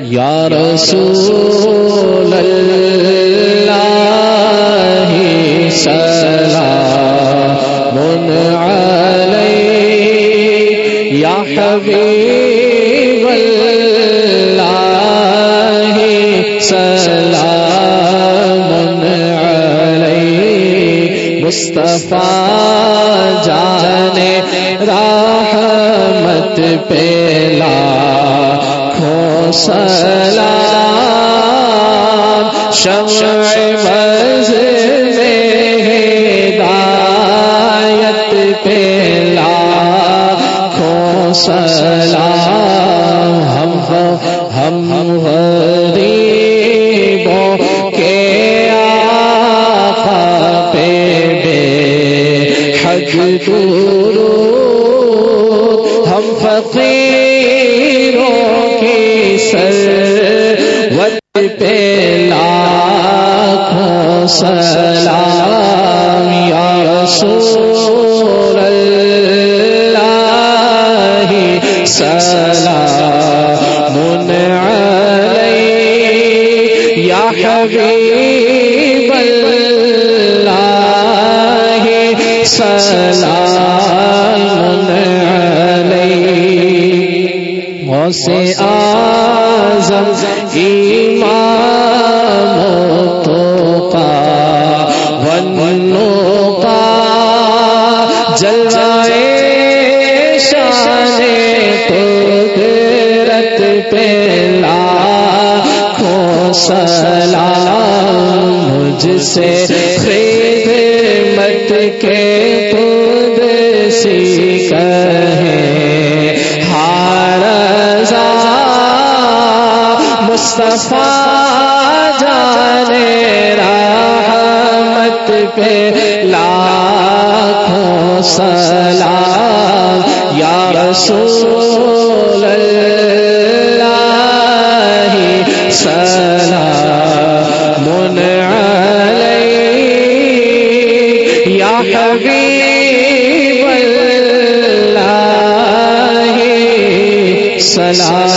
یا رسول اللہ سلام علی یا حبیب اللہ سلام علی مصطفیٰ جانے راحمت پیلا سلام شمع بز ہدایت پیلا کھو سلام، ہم ہم غریبوں کے آقا پہ بے درود، ہم فقیروں کی سر پہ لاکھوں سلام یا رسول اللہ سلام علی یا حبیب اللہ سلام علی غوث آزم ایمان تو کا ونو کا جلائے شان قدرت پہ لاکھوں سلام مجھ سے خدمت کے مصطفیٰ جانے رحمت پہ لاکھوں سلام یا رسول اللہ سلام علی یا حبیب اللہ سلام